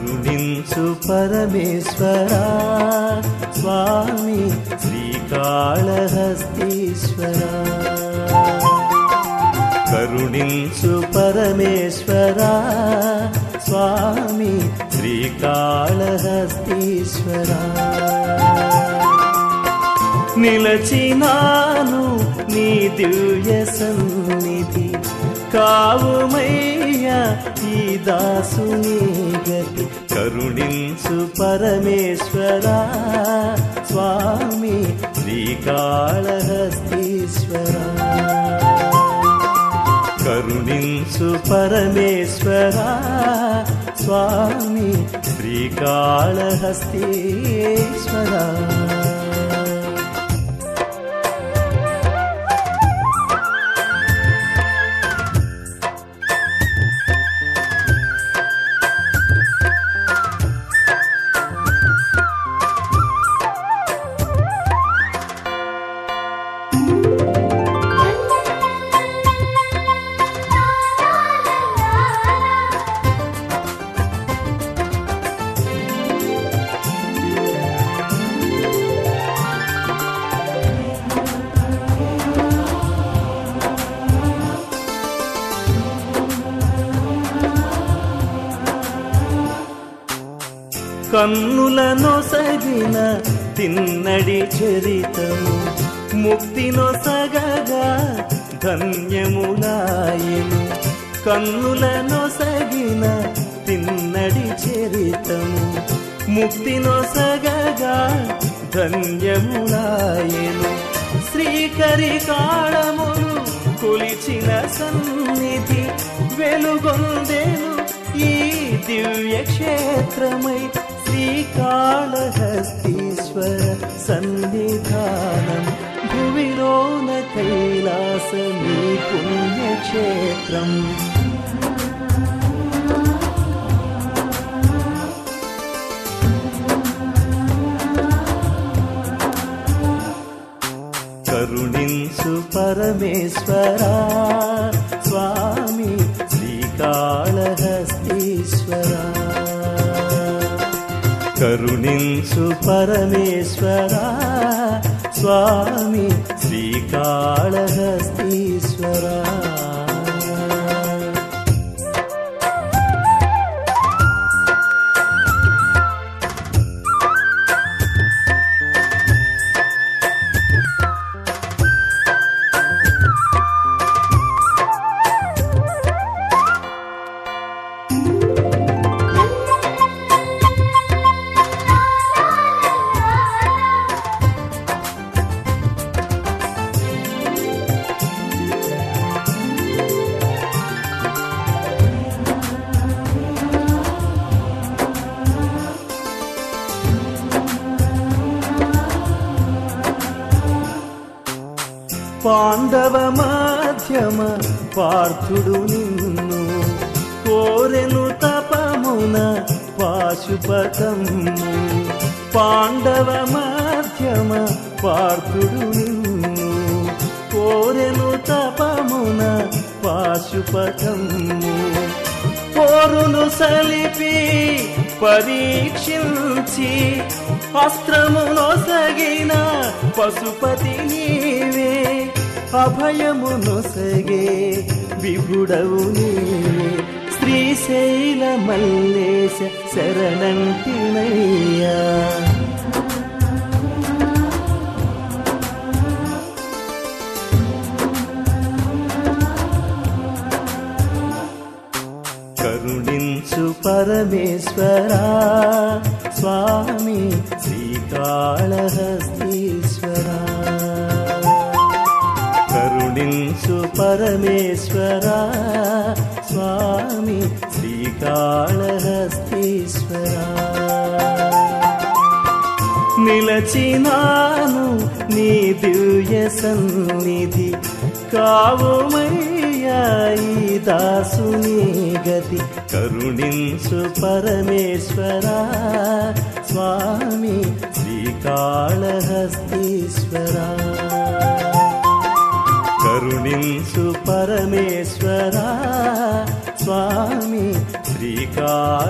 కరుణించు పరమేశ్వరా స్వామి శ్రీకాళహస్తీశ్వరా. కరుణించు పరమేశ్వరా స్వామి శ్రీకాళహస్తీశ్వరా. నిలచినాను నీ దివ్య సన్నిధి. కావుమయ్య ఈ దాసుని గతి. కరుణించు పరమేశ్వరా స్వామి శ్రీకాళహస్తీశ్వరా. కరుణించు పరమేశ్వరా స్వామి శ్రీకాళహస్తీశ్వరా. కన్నులను సగిన తిన్నడి చరితము ముక్తినో సగగా ధన్యములాయను కన్నులను సగిన తిన్నడి చరితము ముక్తినో సగగా ధన్యములాయను శ్రీకరి కాళమును కొలిచిన సన్నిధి వెలుగొందేను ఈ దివ్య క్షేత్రమై श्रीकालहस्तीश्वर सन्निधानं भुविरो न कैलासमी पुण्यक्षेत्रम्। करुणीं सुपरमेश्वरा కరుణించు పరమేశ్వరా స్వామి శ్రీకాళహస్తీశ్వరా పాండవ మాధ్యమ పార్థుడు నిన్ను కోరెను తపమున పాశుపతము. పాండవ మాధ్యమ పార్థుడు నిన్ను కోరెను తపమున పాశుపతము. పోరును సలిపి పరీక్షించి అస్త్రమును సగిన పశుపతి నీవి. అభయమును సగే విభుడవు నీవే. శ్రీశైల మల్లేశ శరణంటినయ్యా కరుణించు పరమేశ్వరా స్వామి శ్రీకాళహస్తీశ్వరా కరుణించు పరమేశ్వర స్వామి శ్రీకాళహస్తీశ్వర. నిలచినాను నీ దివ్య సన్నిధి కావుమయ్యాయి దాసుని గతి. కరుణించు పరమేశ్వర స్వామి శ్రీకాళహస్తీశ్వరా. కరుణించు పరమేశ్వరా స్వామి శ్రీకాళహస్తీశ్వరా.